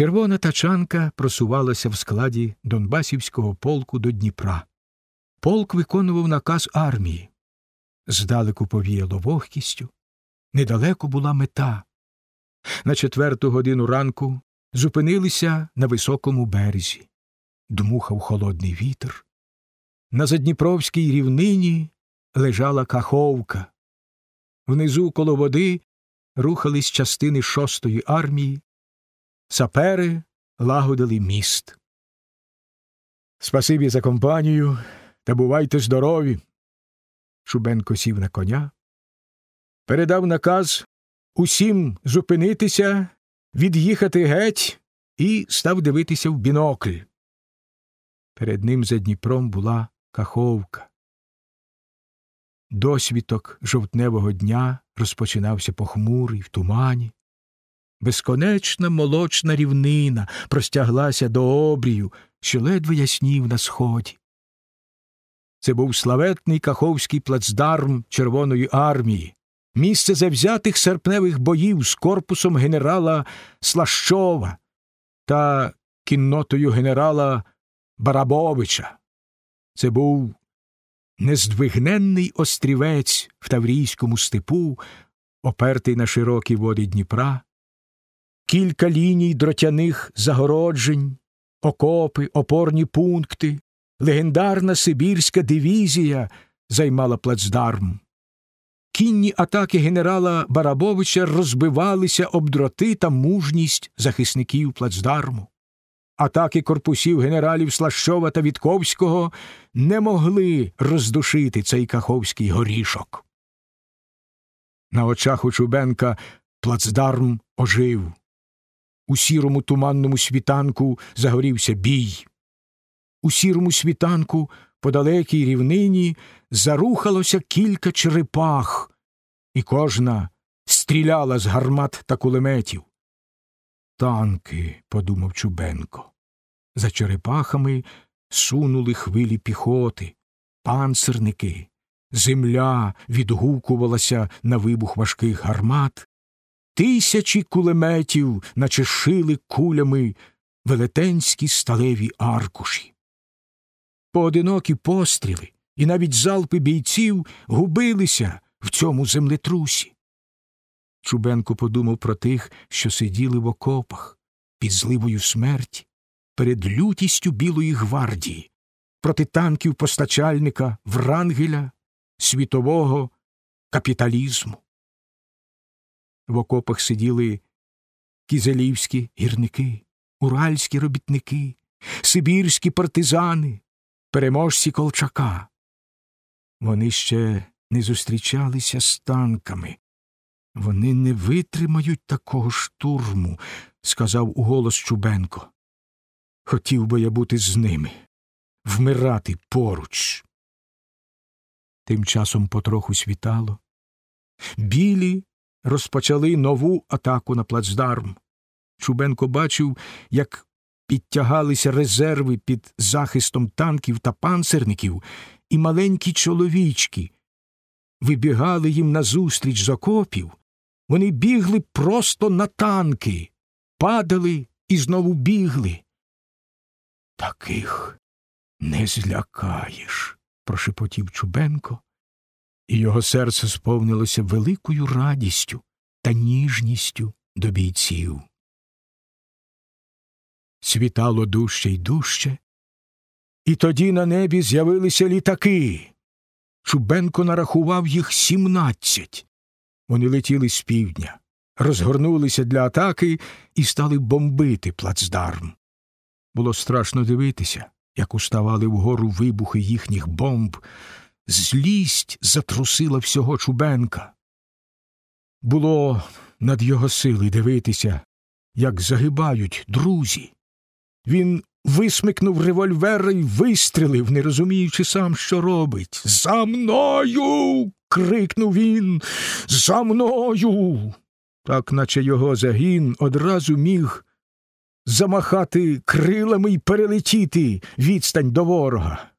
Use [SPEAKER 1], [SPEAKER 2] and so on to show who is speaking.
[SPEAKER 1] Червона тачанка просувалася в складі Донбасівського полку до Дніпра. Полк виконував наказ армії. Здалеку повіяло вогкістю. Недалеко була мета. На четверту годину ранку зупинилися на високому березі. Дмухав холодний вітер. На задніпровській рівнині лежала каховка. Внизу коло води рухались частини шостої армії. Сапери лагодили міст. Спасибі за компанію та бувайте здорові. Шубенко сів на коня, передав наказ усім зупинитися, від'їхати геть і став дивитися в бінокль. Перед ним за Дніпром була каховка. Досвіток жовтневого дня розпочинався похмурий в тумані. Безконечна молочна рівнина простяглася до обрію, що ледве яснів на сході. Це був славетний каховський плацдарм Червоної армії, місце завзятих серпневих боїв з корпусом генерала Слащова та кіннотою генерала Барабовича. Це був нездвигненний острівець в Таврійському степу, опертий на широкі води Дніпра, кілька ліній дротяних загороджень, окопи, опорні пункти, легендарна Сибірська дивізія займала плацдарм. Кінні атаки генерала Барабовича розбивалися об дроти та мужність захисників плацдарму. Атаки корпусів генералів Слащова та Вітковського не могли роздушити цей каховський горішок. На очах у Чубенка плацдарм ожив. У сірому туманному світанку загорівся бій. У сірому світанку по далекій рівнині зарухалося кілька черепах, і кожна стріляла з гармат та кулеметів. Танки, подумав Чубенко. За черепахами сунули хвилі піхоти, панцирники, земля відгукувалася на вибух важких гармат, тисячі кулеметів наче шили кулями велетенські сталеві аркуші. Поодинокі постріли і навіть залпи бійців губилися в цьому землетрусі. Чубенко подумав про тих, що сиділи в окопах під зливою смерті, перед лютістю Білої гвардії, проти танків постачальника Врангеля, світового капіталізму. В окопах сиділи кізелівські гірники, уральські робітники, сибірські партизани, переможці Колчака. Вони ще не зустрічалися з танками. Вони не витримають такого штурму, сказав уголос Чубенко. Хотів би я бути з ними, вмирати поруч. Тим часом потроху світало. Білі розпочали нову атаку на плацдарм. Чубенко бачив, як підтягалися резерви під захистом танків та панцерників, і маленькі чоловічки вибігали їм назустріч з окопів. Вони бігли просто на танки, падали і знову бігли. Таких не злякаєш, прошепотів Чубенко, і його серце сповнилося великою радістю та ніжністю до бійців. Світало дужче й дужче, і тоді на небі з'явилися літаки. Чубенко нарахував їх сімнадцять. Вони летіли з півдня, розгорнулися для атаки і стали бомбити плацдарм. Було страшно дивитися, як уставали вгору вибухи їхніх бомб. Злість затрусила всього Чубенка. Було над його сили дивитися, як загибають друзі. Він висмикнув револьвера і вистрелив, не розуміючи сам, що робить. За мною. крикнув він. За мною. Так наче його загін одразу міг замахати крилами й перелетіти відстань до ворога.